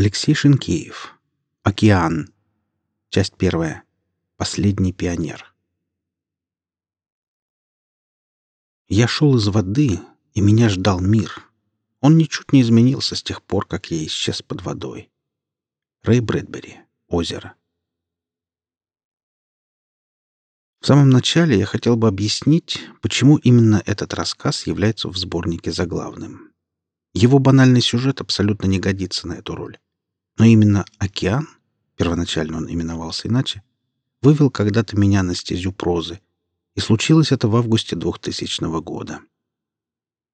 Алексей Шинкеев. Океан. Часть первая. Последний пионер. Я шел из воды, и меня ждал мир. Он ничуть не изменился с тех пор, как я исчез под водой. Рэй Брэдбери. Озеро. В самом начале я хотел бы объяснить, почему именно этот рассказ является в сборнике заглавным. Его банальный сюжет абсолютно не годится на эту роль. Но именно «Океан», первоначально он именовался иначе, вывел когда-то меня на стезю прозы, и случилось это в августе 2000 года.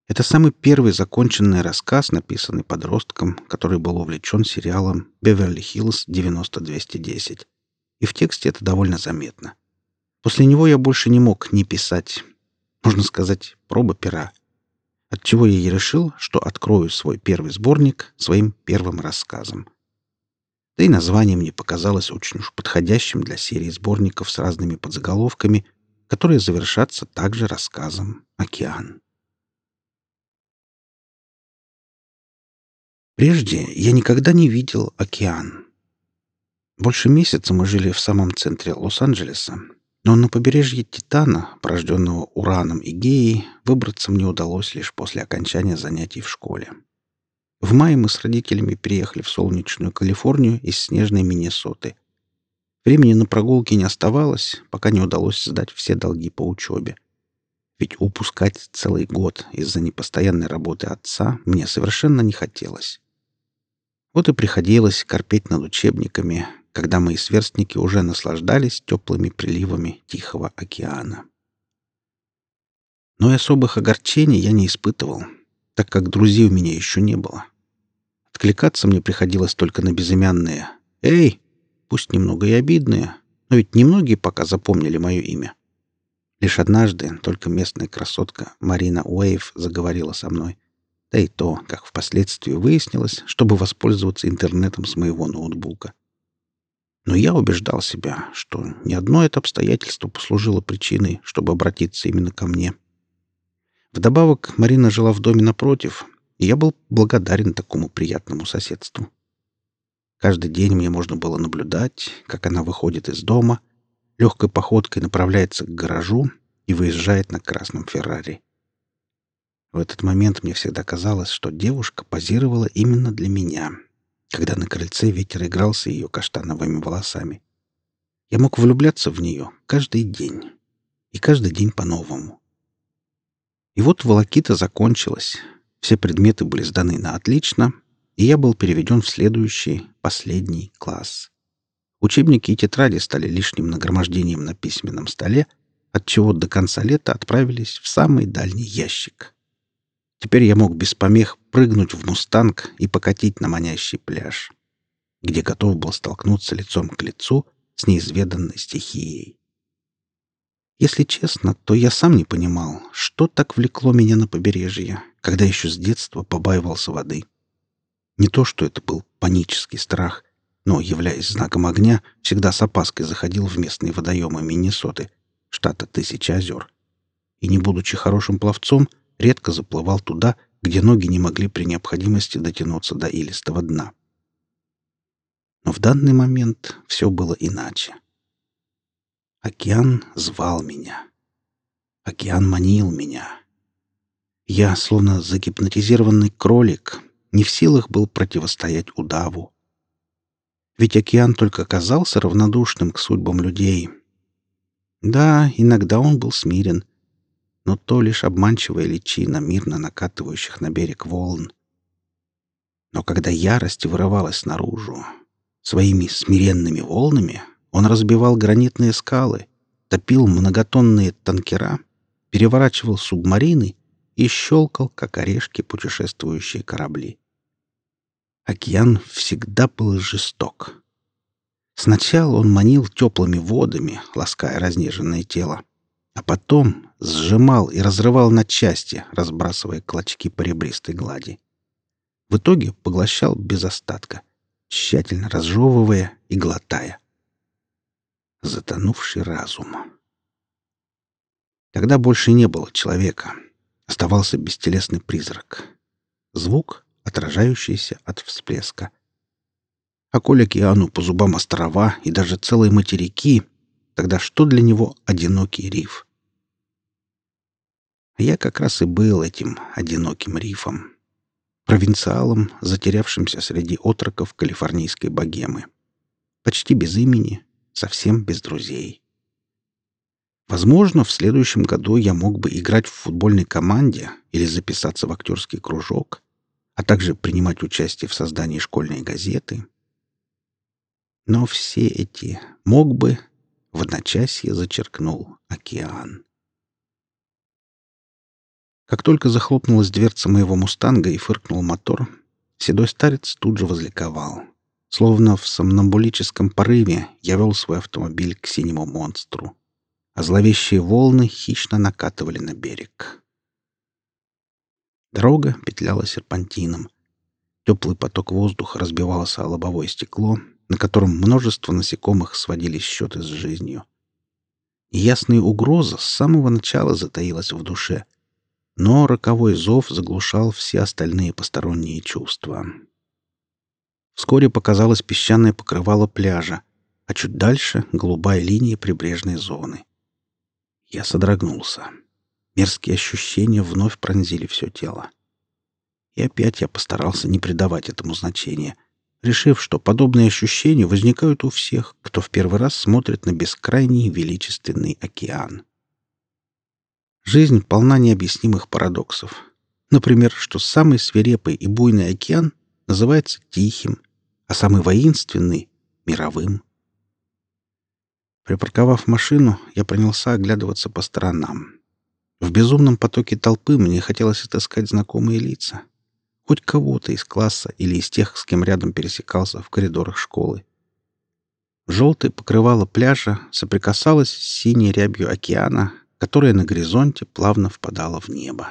Это самый первый законченный рассказ, написанный подростком, который был увлечен сериалом «Беверли-Хиллз 90210». И в тексте это довольно заметно. После него я больше не мог не писать, можно сказать, проба пера. Отчего я и решил, что открою свой первый сборник своим первым рассказом. Да и название мне показалось очень уж подходящим для серии сборников с разными подзаголовками, которые завершатся также рассказом «Океан». Прежде я никогда не видел океан. Больше месяца мы жили в самом центре Лос-Анджелеса, но на побережье Титана, порожденного Ураном и Геей, выбраться мне удалось лишь после окончания занятий в школе. В мае мы с родителями переехали в солнечную Калифорнию из снежной Миннесоты. Времени на прогулки не оставалось, пока не удалось сдать все долги по учебе. Ведь упускать целый год из-за непостоянной работы отца мне совершенно не хотелось. Вот и приходилось корпеть над учебниками, когда мои сверстники уже наслаждались теплыми приливами Тихого океана. Но и особых огорчений я не испытывал, так как друзей у меня еще не было. Откликаться мне приходилось только на безымянные «Эй!», пусть немного и обидные, но ведь немногие пока запомнили мое имя. Лишь однажды только местная красотка Марина Уэйв заговорила со мной. Да и то, как впоследствии выяснилось, чтобы воспользоваться интернетом с моего ноутбука. Но я убеждал себя, что ни одно это обстоятельство послужило причиной, чтобы обратиться именно ко мне. Вдобавок, Марина жила в доме напротив, и я был благодарен такому приятному соседству. Каждый день мне можно было наблюдать, как она выходит из дома, легкой походкой направляется к гаражу и выезжает на красном Феррари. В этот момент мне всегда казалось, что девушка позировала именно для меня — когда на крыльце ветер игрался ее каштановыми волосами. Я мог влюбляться в нее каждый день. И каждый день по-новому. И вот волокита закончилась. Все предметы были сданы на отлично, и я был переведен в следующий, последний класс. Учебники и тетради стали лишним нагромождением на письменном столе, отчего до конца лета отправились в самый дальний ящик. Теперь я мог без помех прыгнуть в «Мустанг» и покатить на манящий пляж, где готов был столкнуться лицом к лицу с неизведанной стихией. Если честно, то я сам не понимал, что так влекло меня на побережье, когда еще с детства побаивался воды. Не то, что это был панический страх, но, являясь знаком огня, всегда с опаской заходил в местные водоемы Миннесоты, штата Тысячи озер. И, не будучи хорошим пловцом, редко заплывал туда, где ноги не могли при необходимости дотянуться до илистого дна. Но в данный момент все было иначе. Океан звал меня. Океан манил меня. Я, словно загипнотизированный кролик, не в силах был противостоять удаву. Ведь океан только казался равнодушным к судьбам людей. Да, иногда он был смирен — но то лишь обманчивая личина мирно накатывающих на берег волн. Но когда ярость вырывалась наружу, своими смиренными волнами он разбивал гранитные скалы, топил многотонные танкера, переворачивал субмарины и щелкал, как орешки, путешествующие корабли. Океан всегда был жесток. Сначала он манил теплыми водами, лаская разнеженное тело, а потом сжимал и разрывал на части, разбрасывая клочки по ребристой глади. В итоге поглощал без остатка, тщательно разжевывая и глотая. Затонувший разум. Тогда больше не было человека. Оставался бестелесный призрак. Звук, отражающийся от всплеска. А коль океану по зубам острова и даже целые материки, тогда что для него одинокий риф? Я как раз и был этим одиноким рифом. Провинциалом, затерявшимся среди отроков калифорнийской богемы. Почти без имени, совсем без друзей. Возможно, в следующем году я мог бы играть в футбольной команде или записаться в актерский кружок, а также принимать участие в создании школьной газеты. Но все эти «мог бы» в одночасье зачеркнул океан. Как только захлопнулась дверца моего «Мустанга» и фыркнул мотор, седой старец тут же возликовал. Словно в сомнамбулическом порыве я вел свой автомобиль к синему монстру, а зловещие волны хищно накатывали на берег. Дорога петляла серпантином. Теплый поток воздуха разбивался о лобовое стекло, на котором множество насекомых сводили счеты с жизнью. Ясная угроза с самого начала затаилась в душе, но роковой зов заглушал все остальные посторонние чувства. Вскоре показалось песчаное покрывало пляжа, а чуть дальше — голубая линия прибрежной зоны. Я содрогнулся. Мерзкие ощущения вновь пронзили все тело. И опять я постарался не придавать этому значения, решив, что подобные ощущения возникают у всех, кто в первый раз смотрит на бескрайний величественный океан. Жизнь полна необъяснимых парадоксов. Например, что самый свирепый и буйный океан называется тихим, а самый воинственный — мировым. Припарковав машину, я принялся оглядываться по сторонам. В безумном потоке толпы мне хотелось отыскать знакомые лица. Хоть кого-то из класса или из тех, с кем рядом пересекался в коридорах школы. Желтое покрывало пляжа соприкасалось с синей рябью океана, которая на горизонте плавно впадала в небо.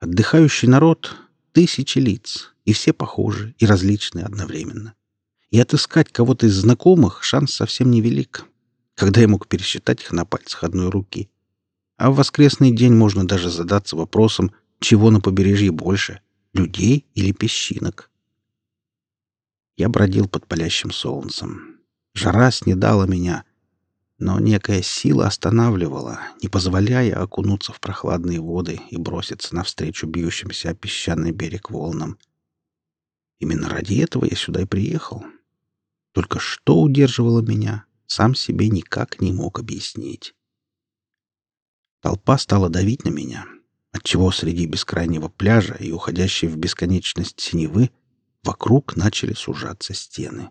Отдыхающий народ — тысячи лиц, и все похожи и различны одновременно. И отыскать кого-то из знакомых шанс совсем невелик, когда я мог пересчитать их на пальцах одной руки. А в воскресный день можно даже задаться вопросом, чего на побережье больше — людей или песчинок. Я бродил под палящим солнцем. Жара снедала меня, но некая сила останавливала, не позволяя окунуться в прохладные воды и броситься навстречу бьющимся о песчаный берег волнам. Именно ради этого я сюда и приехал. Только что удерживало меня, сам себе никак не мог объяснить. Толпа стала давить на меня, отчего среди бескрайнего пляжа и уходящей в бесконечность синевы вокруг начали сужаться стены.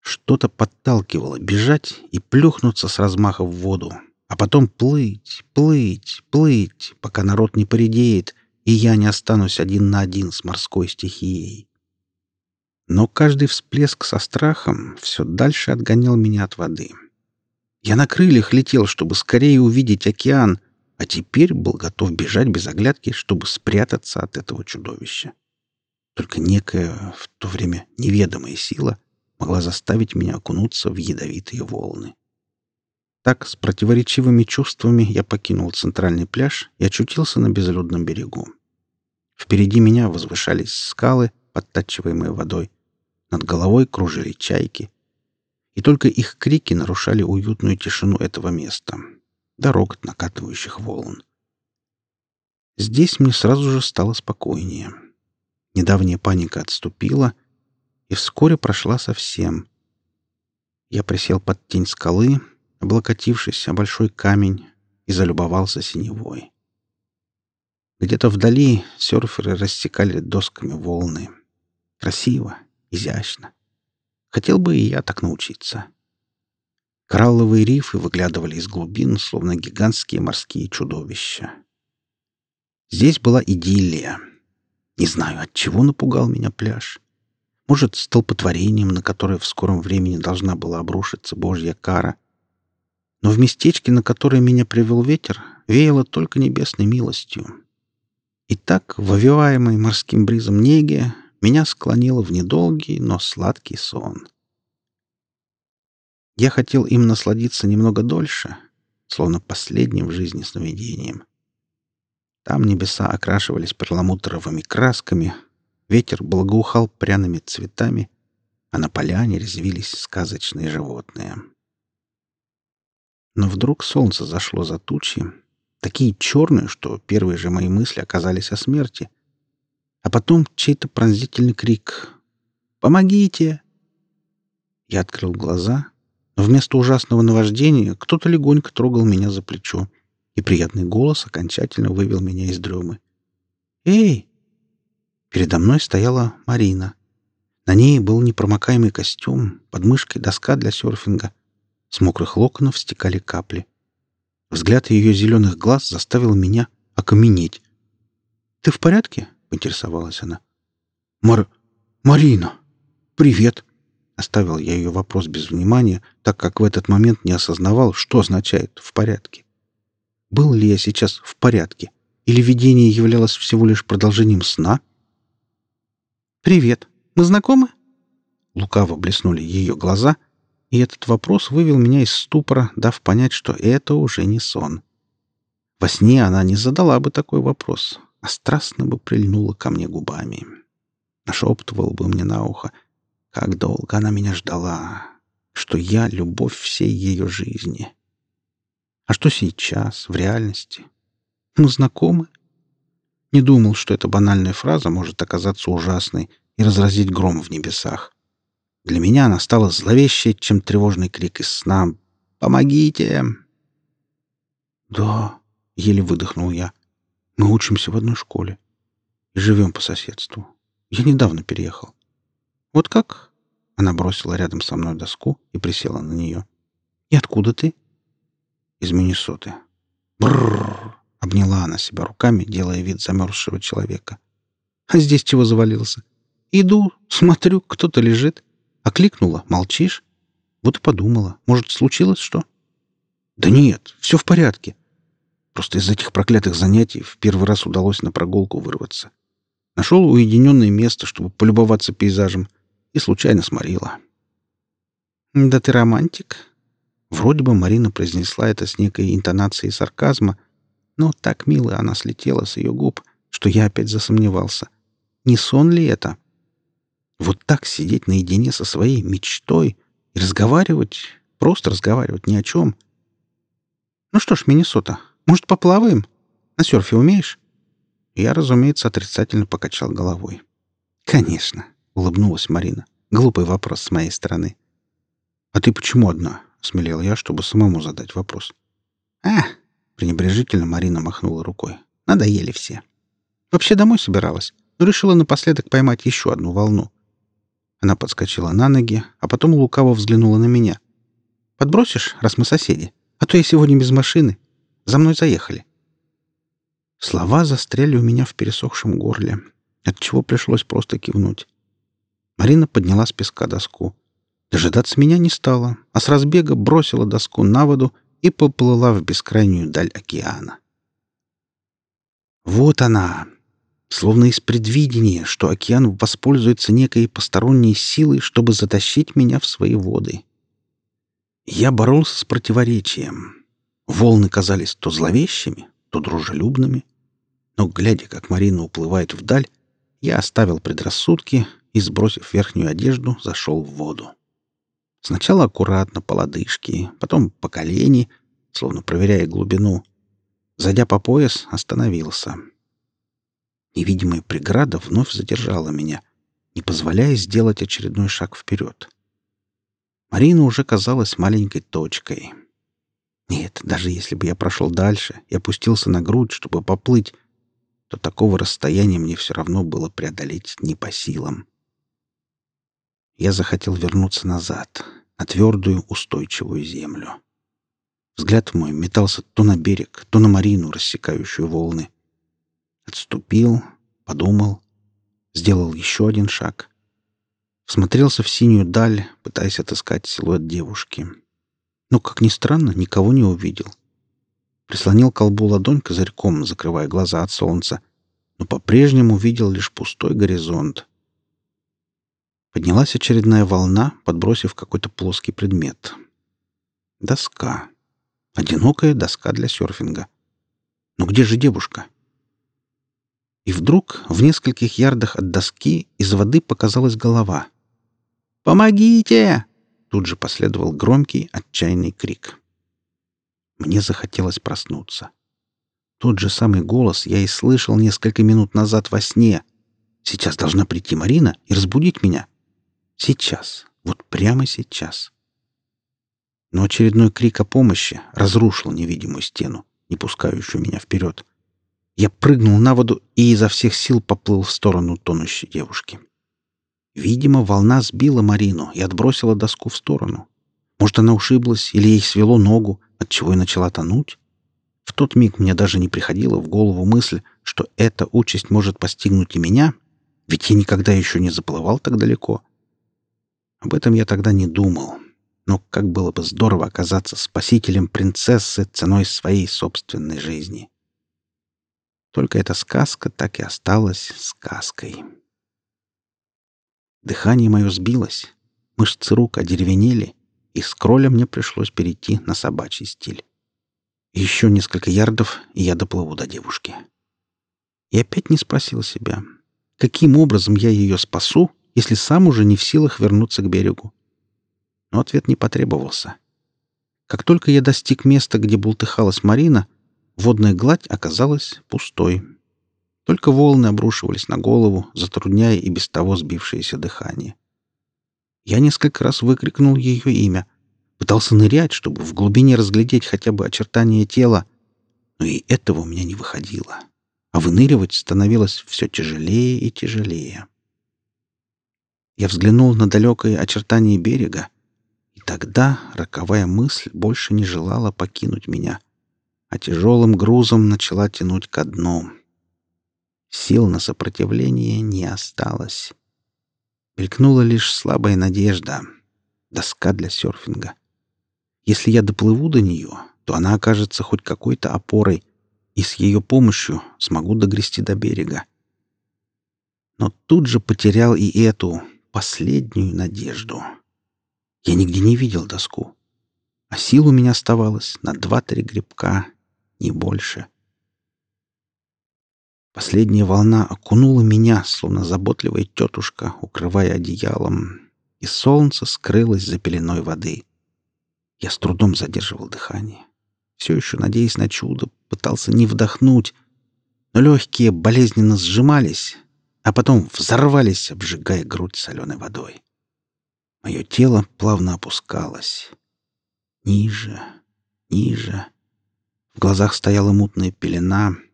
Что-то подталкивало бежать и плюхнуться с размаха в воду, а потом плыть, плыть, плыть, пока народ не поредеет, и я не останусь один на один с морской стихией. Но каждый всплеск со страхом все дальше отгонял меня от воды. Я на крыльях летел, чтобы скорее увидеть океан, а теперь был готов бежать без оглядки, чтобы спрятаться от этого чудовища. Только некая в то время неведомая сила — могла заставить меня окунуться в ядовитые волны. Так, с противоречивыми чувствами я покинул центральный пляж и очутился на безлюдном берегу. Впереди меня возвышались скалы, подтачиваемые водой. Над головой кружили чайки. И только их крики нарушали уютную тишину этого места. Дорог от накатывающих волн. Здесь мне сразу же стало спокойнее. Недавняя паника отступила — и вскоре прошла совсем. Я присел под тень скалы, облокотившись о большой камень, и залюбовался синевой. Где-то вдали серферы рассекали досками волны. Красиво, изящно. Хотел бы и я так научиться. Коралловые рифы выглядывали из глубин, словно гигантские морские чудовища. Здесь была идиллия. Не знаю, от чего напугал меня пляж. Может, столпотворением, на которое в скором времени должна была обрушиться Божья кара. Но в местечке, на которое меня привел ветер, веяло только небесной милостью. И так, вовиваемый морским бризом неги, меня склонило в недолгий, но сладкий сон. Я хотел им насладиться немного дольше, словно последним в жизни сновидением. Там небеса окрашивались перламутровыми красками — Ветер благоухал пряными цветами, а на поляне резвились сказочные животные. Но вдруг солнце зашло за тучи, такие черные, что первые же мои мысли оказались о смерти. А потом чей-то пронзительный крик «Помогите!». Я открыл глаза, но вместо ужасного наваждения кто-то легонько трогал меня за плечо, и приятный голос окончательно вывел меня из дремы. «Эй!» Передо мной стояла Марина. На ней был непромокаемый костюм, под доска для серфинга. С мокрых локонов стекали капли. Взгляд ее зеленых глаз заставил меня окаменеть. «Ты в порядке?» — поинтересовалась она. «Мар... Марина! Привет!» Оставил я ее вопрос без внимания, так как в этот момент не осознавал, что означает «в порядке». Был ли я сейчас в порядке? Или видение являлось всего лишь продолжением сна? «Привет. Мы знакомы?» Лукаво блеснули ее глаза — и этот вопрос вывел меня из ступора, дав понять, что это уже не сон. Во сне она не задала бы такой вопрос, а страстно бы прильнула ко мне губами. Нашептывал бы мне на ухо, как долго она меня ждала, что я — любовь всей ее жизни. А что сейчас, в реальности? Мы знакомы? Не думал, что эта банальная фраза может оказаться ужасной и разразить гром в небесах. Для меня она стала зловещей, чем тревожный крик из сна «Помогите!». «Да», — еле выдохнул я, — «мы учимся в одной школе и живем по соседству. Я недавно переехал». «Вот как?» — она бросила рядом со мной доску и присела на нее. «И откуда ты?» «Из Миннесоты». «Брррр!» — обняла она себя руками, делая вид замерзшего человека. «А здесь чего завалился?» «Иду, смотрю, кто-то лежит». Окликнула, молчишь? Вот и подумала, может, случилось что? Да нет, все в порядке. Просто из этих проклятых занятий в первый раз удалось на прогулку вырваться. Нашел уединенное место, чтобы полюбоваться пейзажем, и случайно сморила. «Да ты романтик!» Вроде бы Марина произнесла это с некой интонацией сарказма, но так мило она слетела с ее губ, что я опять засомневался. Не сон ли это? Вот так сидеть наедине со своей мечтой и разговаривать, просто разговаривать ни о чем. Ну что ж, Миннесота, может, поплаваем? На серфе умеешь? Я, разумеется, отрицательно покачал головой. Конечно, улыбнулась Марина. Глупый вопрос с моей стороны. А ты почему одна? Смелел я, чтобы самому задать вопрос. А, пренебрежительно Марина махнула рукой. Надоели все. Вообще домой собиралась, но решила напоследок поймать еще одну волну. Она подскочила на ноги, а потом лукаво взглянула на меня. «Подбросишь, раз мы соседи? А то я сегодня без машины. За мной заехали». Слова застряли у меня в пересохшем горле, отчего пришлось просто кивнуть. Марина подняла с песка доску. Дожидаться меня не стала, а с разбега бросила доску на воду и поплыла в бескрайнюю даль океана. Вот она, словно из предвидения, что океан воспользуется некой посторонней силой, чтобы затащить меня в свои воды. Я боролся с противоречием. Волны казались то зловещими, то дружелюбными. Но, глядя, как Марина уплывает вдаль, я оставил предрассудки и, сбросив верхнюю одежду, зашел в воду. Сначала аккуратно по лодыжке, потом по колени, словно проверяя глубину. Зайдя по пояс, остановился — Невидимая преграда вновь задержала меня, не позволяя сделать очередной шаг вперед. Марина уже казалась маленькой точкой. Нет, даже если бы я прошел дальше и опустился на грудь, чтобы поплыть, то такого расстояния мне все равно было преодолеть не по силам. Я захотел вернуться назад, на твердую, устойчивую землю. Взгляд мой метался то на берег, то на Марину, рассекающую волны. Отступил, подумал, сделал еще один шаг. Всмотрелся в синюю даль, пытаясь отыскать силуэт девушки. Но, как ни странно, никого не увидел. Прислонил колбу ладонь козырьком, закрывая глаза от солнца, но по-прежнему видел лишь пустой горизонт. Поднялась очередная волна, подбросив какой-то плоский предмет. Доска. Одинокая доска для серфинга. Но где же девушка? — и вдруг в нескольких ярдах от доски из воды показалась голова. «Помогите!» Тут же последовал громкий, отчаянный крик. Мне захотелось проснуться. Тот же самый голос я и слышал несколько минут назад во сне. Сейчас должна прийти Марина и разбудить меня. Сейчас. Вот прямо сейчас. Но очередной крик о помощи разрушил невидимую стену, не пускающую меня вперед. Я прыгнул на воду и изо всех сил поплыл в сторону тонущей девушки. Видимо, волна сбила Марину и отбросила доску в сторону. Может, она ушиблась или ей свело ногу, отчего и начала тонуть? В тот миг мне даже не приходила в голову мысль, что эта участь может постигнуть и меня, ведь я никогда еще не заплывал так далеко. Об этом я тогда не думал. Но как было бы здорово оказаться спасителем принцессы ценой своей собственной жизни. Только эта сказка так и осталась сказкой. Дыхание мое сбилось, мышцы рук одеревенели, и с кроля мне пришлось перейти на собачий стиль. Еще несколько ярдов, и я доплыву до девушки. И опять не спросил себя, каким образом я ее спасу, если сам уже не в силах вернуться к берегу. Но ответ не потребовался. Как только я достиг места, где бултыхалась Марина, водная гладь оказалась пустой. Только волны обрушивались на голову, затрудняя и без того сбившееся дыхание. Я несколько раз выкрикнул ее имя. Пытался нырять, чтобы в глубине разглядеть хотя бы очертания тела. Но и этого у меня не выходило. А выныривать становилось все тяжелее и тяжелее. Я взглянул на далекое очертание берега, и тогда роковая мысль больше не желала покинуть меня, а тяжелым грузом начала тянуть ко дну. Сил на сопротивление не осталось. Мелькнула лишь слабая надежда. Доска для серфинга. Если я доплыву до нее, то она окажется хоть какой-то опорой, и с ее помощью смогу догрести до берега. Но тут же потерял и эту, последнюю надежду. Я нигде не видел доску, а сил у меня оставалось на два-три грибка, не больше. — Последняя волна окунула меня, словно заботливая тетушка, укрывая одеялом, и солнце скрылось за пеленой воды. Я с трудом задерживал дыхание. Все еще, надеясь на чудо, пытался не вдохнуть, но легкие болезненно сжимались, а потом взорвались, обжигая грудь соленой водой. Мое тело плавно опускалось. Ниже, ниже. В глазах стояла мутная пелена —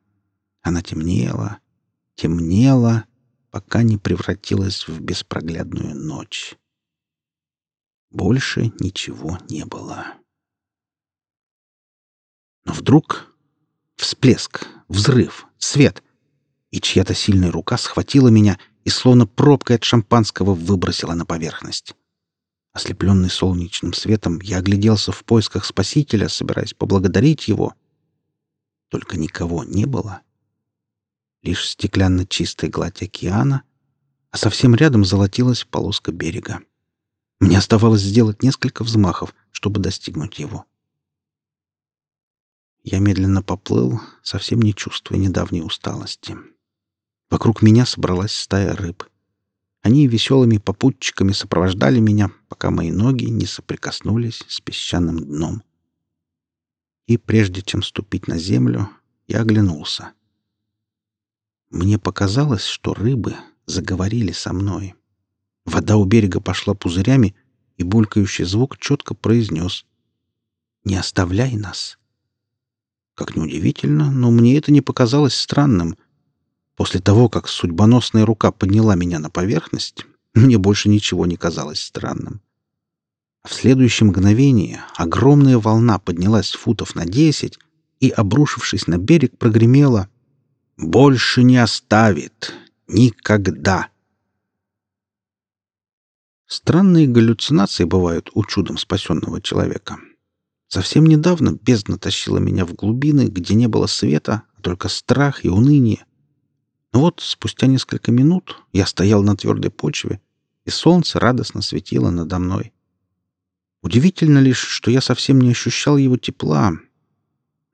она темнела, темнела, пока не превратилась в беспроглядную ночь. Больше ничего не было. Но вдруг всплеск, взрыв, свет, и чья-то сильная рука схватила меня и словно пробкой от шампанского выбросила на поверхность. Ослепленный солнечным светом, я огляделся в поисках спасителя, собираясь поблагодарить его. Только никого не было лишь стеклянно чистая гладь океана, а совсем рядом золотилась полоска берега. Мне оставалось сделать несколько взмахов, чтобы достигнуть его. Я медленно поплыл, совсем не чувствуя недавней усталости. Вокруг меня собралась стая рыб. Они веселыми попутчиками сопровождали меня, пока мои ноги не соприкоснулись с песчаным дном. И прежде чем ступить на землю, я оглянулся — мне показалось, что рыбы заговорили со мной. Вода у берега пошла пузырями, и булькающий звук четко произнес «Не оставляй нас». Как неудивительно, но мне это не показалось странным. После того, как судьбоносная рука подняла меня на поверхность, мне больше ничего не казалось странным. В следующее мгновение огромная волна поднялась футов на десять и, обрушившись на берег, прогремела — больше не оставит. Никогда. Странные галлюцинации бывают у чудом спасенного человека. Совсем недавно бездна тащила меня в глубины, где не было света, а только страх и уныние. Но вот спустя несколько минут я стоял на твердой почве, и солнце радостно светило надо мной. Удивительно лишь, что я совсем не ощущал его тепла,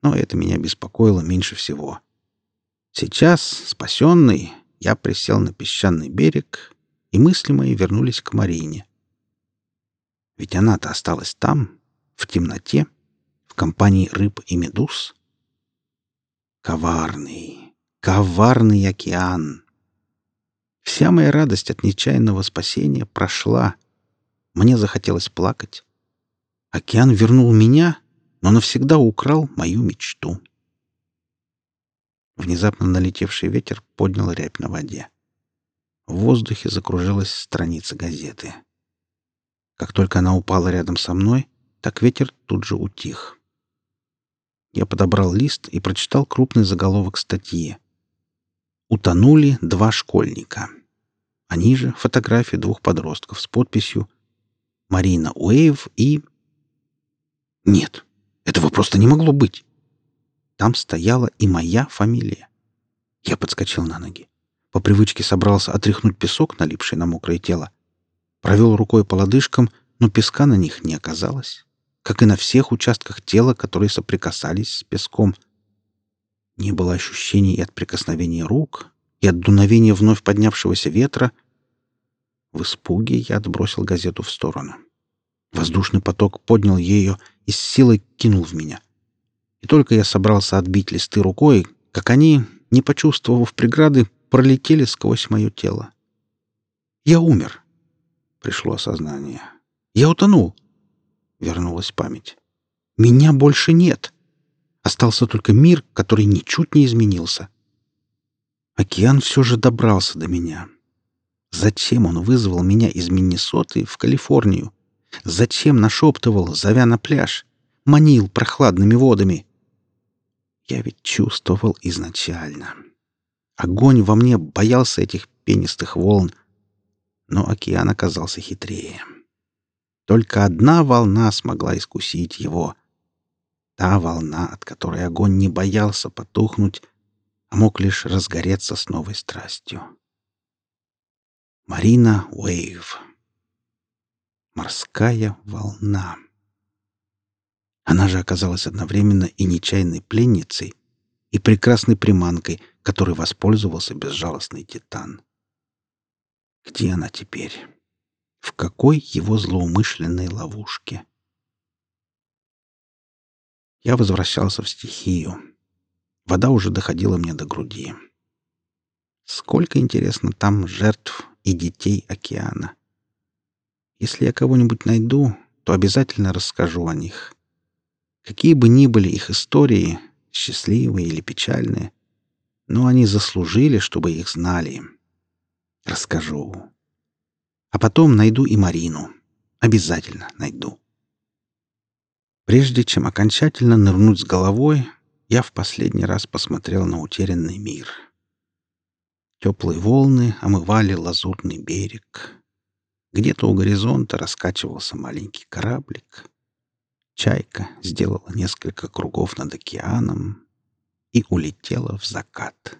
но это меня беспокоило меньше всего. — Сейчас, спасенный, я присел на песчаный берег, и мысли мои вернулись к Марине. Ведь она-то осталась там, в темноте, в компании рыб и медуз. Коварный, коварный океан. Вся моя радость от нечаянного спасения прошла. Мне захотелось плакать. Океан вернул меня, но навсегда украл мою мечту. Внезапно налетевший ветер поднял рябь на воде. В воздухе закружилась страница газеты. Как только она упала рядом со мной, так ветер тут же утих. Я подобрал лист и прочитал крупный заголовок статьи. «Утонули два школьника». Они же фотографии двух подростков с подписью «Марина Уэйв» и... Нет, этого просто не могло быть. Там стояла и моя фамилия. Я подскочил на ноги. По привычке собрался отряхнуть песок, налипший на мокрое тело. Провел рукой по лодыжкам, но песка на них не оказалось, как и на всех участках тела, которые соприкасались с песком. Не было ощущений и от прикосновения рук, и от дуновения вновь поднявшегося ветра. В испуге я отбросил газету в сторону. Воздушный поток поднял ее и с силой кинул в меня — и только я собрался отбить листы рукой, как они, не почувствовав преграды, пролетели сквозь мое тело. Я умер. Пришло осознание. Я утонул. Вернулась память. Меня больше нет. Остался только мир, который ничуть не изменился. Океан все же добрался до меня. Зачем он вызвал меня из Миннесоты в Калифорнию? Зачем нашептывал, зовя на пляж? Манил прохладными водами? Я ведь чувствовал изначально. Огонь во мне боялся этих пенистых волн, но океан оказался хитрее. Только одна волна смогла искусить его. Та волна, от которой огонь не боялся потухнуть, а мог лишь разгореться с новой страстью. Марина Уэйв. Морская волна. Она же оказалась одновременно и нечаянной пленницей, и прекрасной приманкой, которой воспользовался безжалостный Титан. Где она теперь? В какой его злоумышленной ловушке? Я возвращался в стихию. Вода уже доходила мне до груди. Сколько, интересно, там жертв и детей океана. Если я кого-нибудь найду, то обязательно расскажу о них. Какие бы ни были их истории, счастливые или печальные, но они заслужили, чтобы их знали. Расскажу. А потом найду и Марину. Обязательно найду. Прежде чем окончательно нырнуть с головой, я в последний раз посмотрел на утерянный мир. Теплые волны омывали лазурный берег. Где-то у горизонта раскачивался маленький кораблик. Чайка сделала несколько кругов над океаном и улетела в закат.